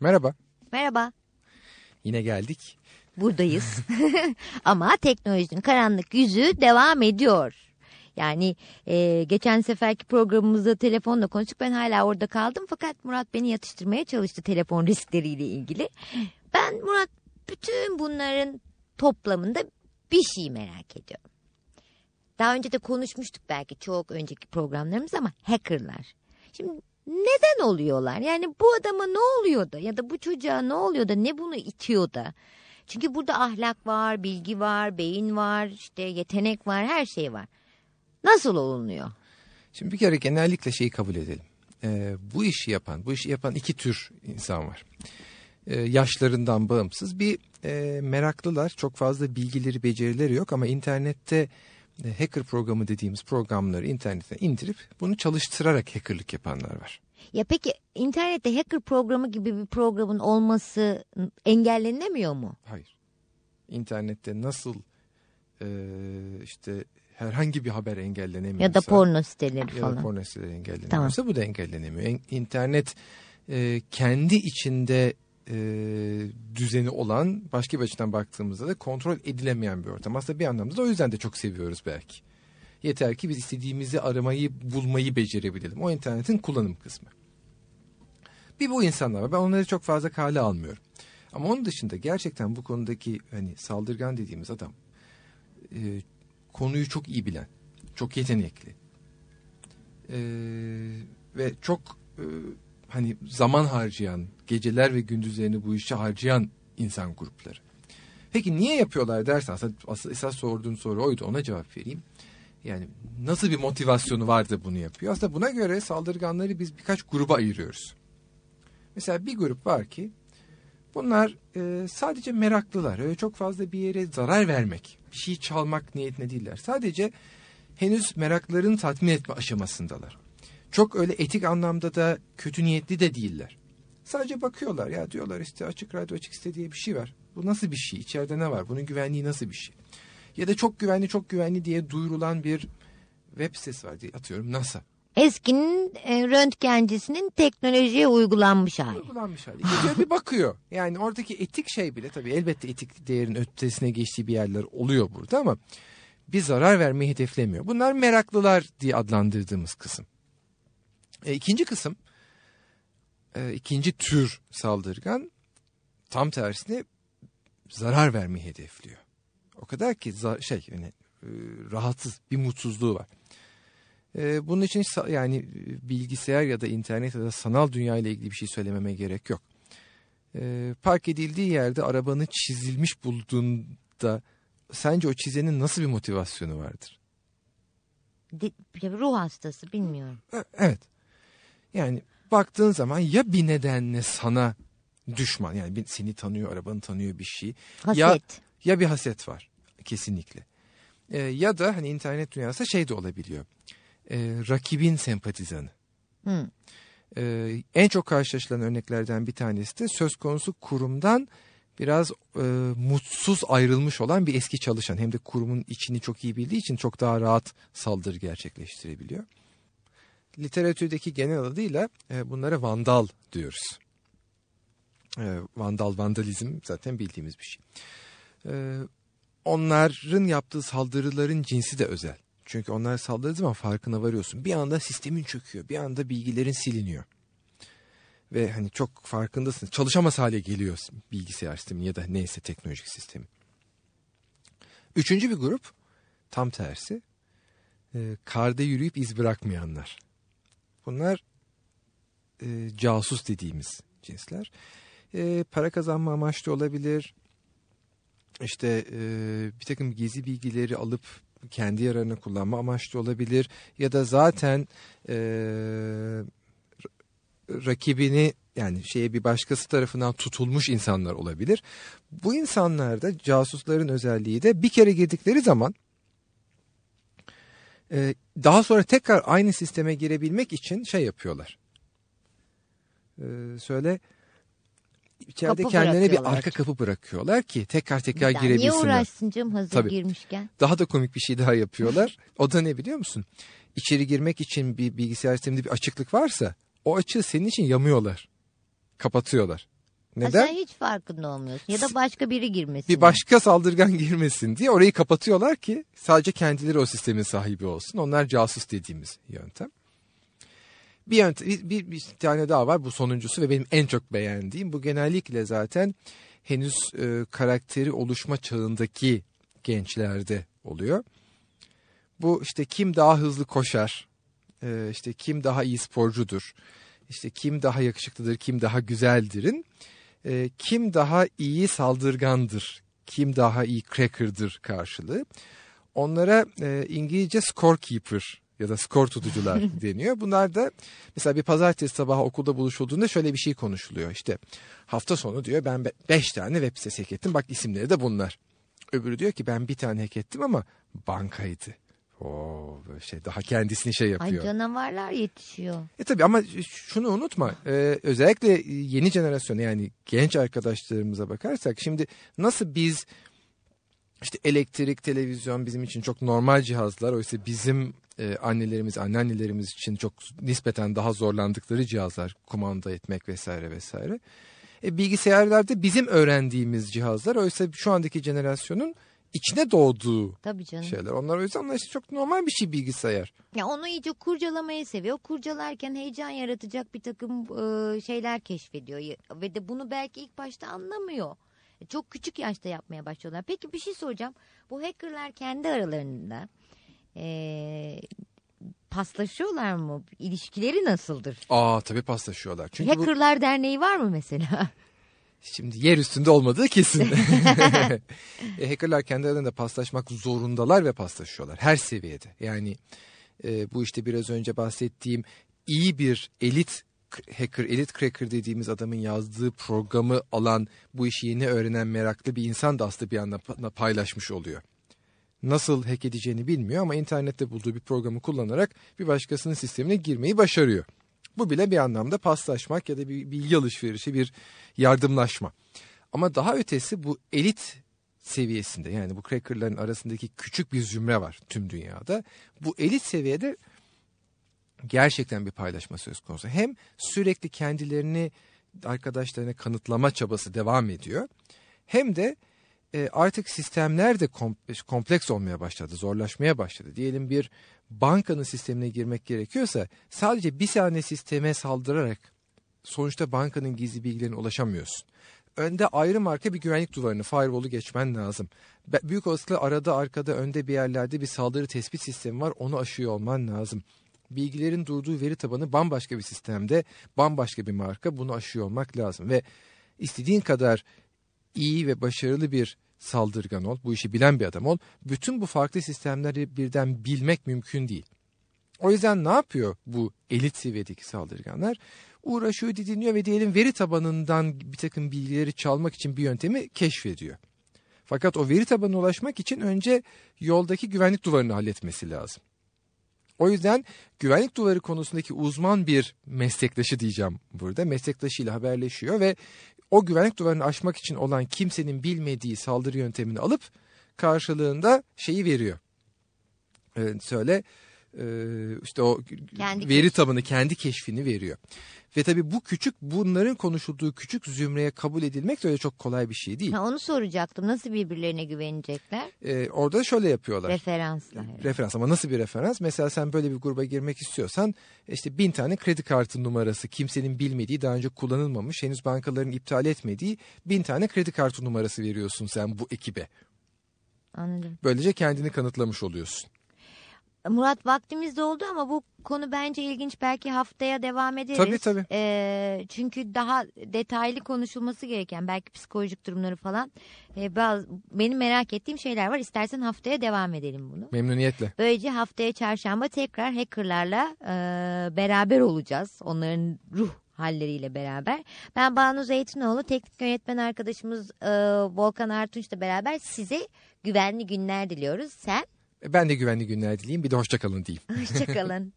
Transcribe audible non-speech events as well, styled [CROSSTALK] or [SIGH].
Merhaba. Merhaba. Yine geldik. Buradayız. [LAUGHS] [LAUGHS] Ama teknolojinin karanlık yüzü devam ediyor. Yani e, geçen seferki programımızda telefonla konuştuk. Ben hala orada kaldım. Fakat Murat beni yatıştırmaya çalıştı telefon riskleriyle ilgili. Ben Murat bütün bunların toplamında bir şey merak ediyorum. Daha önce de konuşmuştuk belki çok önceki programlarımız ama hackerlar. Şimdi neden oluyorlar? Yani bu adama ne oluyor da ya da bu çocuğa ne oluyor da ne bunu itiyor da? Çünkü burada ahlak var, bilgi var, beyin var, işte yetenek var, her şey var. Nasıl olunuyor? Şimdi bir kere genellikle şeyi kabul edelim. Ee, bu işi yapan, bu işi yapan iki tür insan var. Ee, yaşlarından bağımsız bir e, meraklılar, çok fazla bilgileri, becerileri yok ama internette e, hacker programı dediğimiz programları internetten indirip bunu çalıştırarak hackerlık yapanlar var. Ya peki internette hacker programı gibi bir programın olması engellenemiyor mu? Hayır. İnternette nasıl e, işte herhangi bir haber engellenemiyorsa ya da porno siteleri ya falan. da porno siteleri engelleniyorsa tamam. bu da engellenemiyor. En, internet e, kendi içinde e, düzeni olan başka bir açıdan baktığımızda da kontrol edilemeyen bir ortam. Aslında bir anlamda da o yüzden de çok seviyoruz belki. Yeter ki biz istediğimizi aramayı, bulmayı becerebilelim. O internetin kullanım kısmı. Bir bu insanlar var. Ben onları çok fazla kale almıyorum. Ama onun dışında gerçekten bu konudaki hani saldırgan dediğimiz adam e, konuyu çok iyi bilen, çok yetenekli e, ve çok e, hani zaman harcayan, geceler ve gündüzlerini bu işe harcayan insan grupları. Peki niye yapıyorlar dersen aslında, esas sorduğun soru oydu ona cevap vereyim. Yani nasıl bir motivasyonu vardı bunu yapıyor? Aslında buna göre saldırganları biz birkaç gruba ayırıyoruz. Mesela bir grup var ki bunlar e, sadece meraklılar. Öyle çok fazla bir yere zarar vermek, bir şey çalmak niyetine değiller. Sadece henüz meraklarını tatmin etme aşamasındalar. Çok öyle etik anlamda da kötü niyetli de değiller. Sadece bakıyorlar ya diyorlar işte açık radyo açık site diye bir şey var. Bu nasıl bir şey? İçeride ne var? Bunun güvenliği nasıl bir şey? Ya da çok güvenli çok güvenli diye duyurulan bir web sitesi var diye atıyorum NASA. Eskinin e, röntgencisinin teknolojiye uygulanmış hali. Uygulanmış hali. Gidiyor bir bakıyor. Yani oradaki etik şey bile tabii elbette etik değerin ötesine geçtiği bir yerler oluyor burada ama bir zarar vermeyi hedeflemiyor. Bunlar meraklılar diye adlandırdığımız kısım. E, ikinci kısım, e, ikinci tür saldırgan tam tersine zarar vermeyi hedefliyor. O kadar ki şey yani e, rahatsız bir mutsuzluğu var. E, bunun için yani bilgisayar ya da internet ya da sanal dünya ile ilgili bir şey söylememe gerek yok. E, park edildiği yerde arabanı çizilmiş bulduğunda sence o çizenin nasıl bir motivasyonu vardır? De, ruh hastası bilmiyorum. Evet. Yani baktığın zaman ya bir nedenle sana düşman yani seni tanıyor, arabanı tanıyor bir şey. Haset. Ya, ya bir haset var kesinlikle. Ee, ya da hani internet dünyası şey de olabiliyor. Ee, rakibin sempatizanı. Hmm. Ee, en çok karşılaşılan örneklerden bir tanesi de söz konusu kurumdan biraz e, mutsuz ayrılmış olan bir eski çalışan. Hem de kurumun içini çok iyi bildiği için çok daha rahat saldırı gerçekleştirebiliyor. Literatürdeki genel adıyla e, bunlara vandal diyoruz. E, vandal, vandalizm zaten bildiğimiz bir şey. E, onların yaptığı saldırıların cinsi de özel. Çünkü onlar saldırdığı zaman farkına varıyorsun. Bir anda sistemin çöküyor. Bir anda bilgilerin siliniyor. Ve hani çok farkındasın. Çalışamaz hale geliyor bilgisayar sistemi ya da neyse teknolojik sistemi. Üçüncü bir grup tam tersi. E, karda yürüyüp iz bırakmayanlar. Bunlar e, casus dediğimiz cinsler. E, para kazanma amaçlı olabilir. İşte e, bir takım gezi bilgileri alıp kendi yararına kullanma amaçlı olabilir. Ya da zaten e, rakibini yani şeye bir başkası tarafından tutulmuş insanlar olabilir. Bu insanlarda casusların özelliği de bir kere girdikleri zaman e, daha sonra tekrar aynı sisteme girebilmek için şey yapıyorlar. E, söyle içeride Kapı kendilerine bir arka kapı bırakıyorlar ki tekrar tekrar girebilsinler. Niye uğraşsın canım hazır Tabii. girmişken? Daha da komik bir şey daha yapıyorlar. o da ne biliyor musun? İçeri girmek için bir bilgisayar sisteminde bir açıklık varsa o açığı senin için yamıyorlar. Kapatıyorlar. Neden? sen hiç farkında olmuyorsun ya da başka biri girmesin. Bir başka saldırgan [LAUGHS] girmesin diye orayı kapatıyorlar ki sadece kendileri o sistemin sahibi olsun. Onlar casus dediğimiz yöntem. Bir, yöntem, bir, bir, bir tane daha var bu sonuncusu ve benim en çok beğendiğim. Bu genellikle zaten henüz e, karakteri oluşma çağındaki gençlerde oluyor. Bu işte kim daha hızlı koşar, e, işte kim daha iyi sporcudur, işte kim daha yakışıklıdır, kim daha güzeldirin, e, kim daha iyi saldırgandır, kim daha iyi cracker'dır karşılığı. Onlara e, İngilizce scorekeeper ya da skor tutucular [LAUGHS] deniyor. Bunlar da mesela bir pazartesi sabahı okulda buluşulduğunda şöyle bir şey konuşuluyor. İşte hafta sonu diyor ben 5 tane web sitesi hack ettim. Bak isimleri de bunlar. Öbürü diyor ki ben bir tane hack ettim ama bankaydı. Oo böyle şey daha kendisini şey yapıyor. Ay canavarlar yetişiyor. E tabii ama şunu unutma. Ee, özellikle yeni jenerasyona yani genç arkadaşlarımıza bakarsak şimdi nasıl biz işte elektrik, televizyon bizim için çok normal cihazlar. Oysa bizim e, annelerimiz, anneannelerimiz için çok nispeten daha zorlandıkları cihazlar kumanda etmek vesaire vesaire. E, bilgisayarlar da bizim öğrendiğimiz cihazlar. Oysa şu andaki jenerasyonun içine doğduğu Tabii canım. şeyler. Onlar o yüzden onlar için çok normal bir şey bilgisayar. Ya onu iyice kurcalamayı seviyor. Kurcalarken heyecan yaratacak bir takım e, şeyler keşfediyor. Ve de bunu belki ilk başta anlamıyor. E, Çok küçük yaşta yapmaya başlıyorlar. Peki bir şey soracağım. Bu hackerlar kendi aralarında e, paslaşıyorlar mı? İlişkileri nasıldır? Aa tabii paslaşıyorlar. Çünkü bu Hackerlar Derneği var mı mesela? [LAUGHS] şimdi yer üstünde olmadığı kesin. [LAUGHS] e, hackerlar kendi aralarında paslaşmak zorundalar ve paslaşıyorlar her seviyede. Yani e, bu işte biraz önce bahsettiğim iyi bir elit hacker, elit cracker dediğimiz adamın yazdığı programı alan, bu işi yeni öğrenen meraklı bir insan da aslında bir anda pa- paylaşmış oluyor. Nasıl hack edeceğini bilmiyor ama internette bulduğu bir programı kullanarak bir başkasının sistemine girmeyi başarıyor. Bu bile bir anlamda paslaşmak ya da bir bilgi alışverişi, bir yardımlaşma. Ama daha ötesi bu elit seviyesinde yani bu crackerların arasındaki küçük bir zümre var tüm dünyada. Bu elit seviyede gerçekten bir paylaşma söz konusu. Hem sürekli kendilerini arkadaşlarına kanıtlama çabası devam ediyor. Hem de e, artık sistemler de kom- kompleks olmaya başladı, zorlaşmaya başladı. Diyelim bir bankanın sistemine girmek gerekiyorsa sadece bir tane sisteme saldırarak sonuçta bankanın gizli bilgilerine ulaşamıyorsun. Önde ayrı marka bir güvenlik duvarını, firewall'u geçmen lazım. Büyük olasılıkla arada arkada önde bir yerlerde bir saldırı tespit sistemi var onu aşıyor olman lazım. Bilgilerin durduğu veri tabanı bambaşka bir sistemde, bambaşka bir marka bunu aşıyor olmak lazım. Ve istediğin kadar iyi ve başarılı bir saldırgan ol, bu işi bilen bir adam ol. Bütün bu farklı sistemleri birden bilmek mümkün değil. O yüzden ne yapıyor bu elit seviyedeki saldırganlar? Uğraşıyor, didiniyor ve diyelim veri tabanından bir takım bilgileri çalmak için bir yöntemi keşfediyor. Fakat o veri tabanına ulaşmak için önce yoldaki güvenlik duvarını halletmesi lazım. O yüzden güvenlik duvarı konusundaki uzman bir meslektaşı diyeceğim burada. Meslektaşıyla haberleşiyor ve o güvenlik duvarını aşmak için olan kimsenin bilmediği saldırı yöntemini alıp karşılığında şeyi veriyor. Ee, söyle işte o Kendi veri keşfi. tabanı kendi keşfini veriyor. Ve tabii bu küçük bunların konuşulduğu küçük zümreye kabul edilmek de öyle çok kolay bir şey değil. Ha, onu soracaktım. Nasıl birbirlerine güvenecekler? Ee, orada şöyle yapıyorlar. Referansla. herhalde. Referans ama nasıl bir referans? Mesela sen böyle bir gruba girmek istiyorsan işte bin tane kredi kartı numarası kimsenin bilmediği daha önce kullanılmamış henüz bankaların iptal etmediği bin tane kredi kartı numarası veriyorsun sen bu ekibe. Anladım. Böylece kendini kanıtlamış oluyorsun. Murat vaktimiz de oldu ama bu konu bence ilginç. Belki haftaya devam ederiz. Tabii, tabii. Ee, çünkü daha detaylı konuşulması gereken belki psikolojik durumları falan. Ee, bazı, benim merak ettiğim şeyler var. İstersen haftaya devam edelim bunu. Memnuniyetle. Böylece haftaya çarşamba tekrar hackerlarla e, beraber olacağız. Onların ruh halleriyle beraber. Ben Banu Zeytinoğlu, teknik yönetmen arkadaşımız e, Volkan Artunç'la beraber size güvenli günler diliyoruz. Sen Ben de güvenli günler dileyim bir de hoşça kalın diyeyim. hoşçakalın.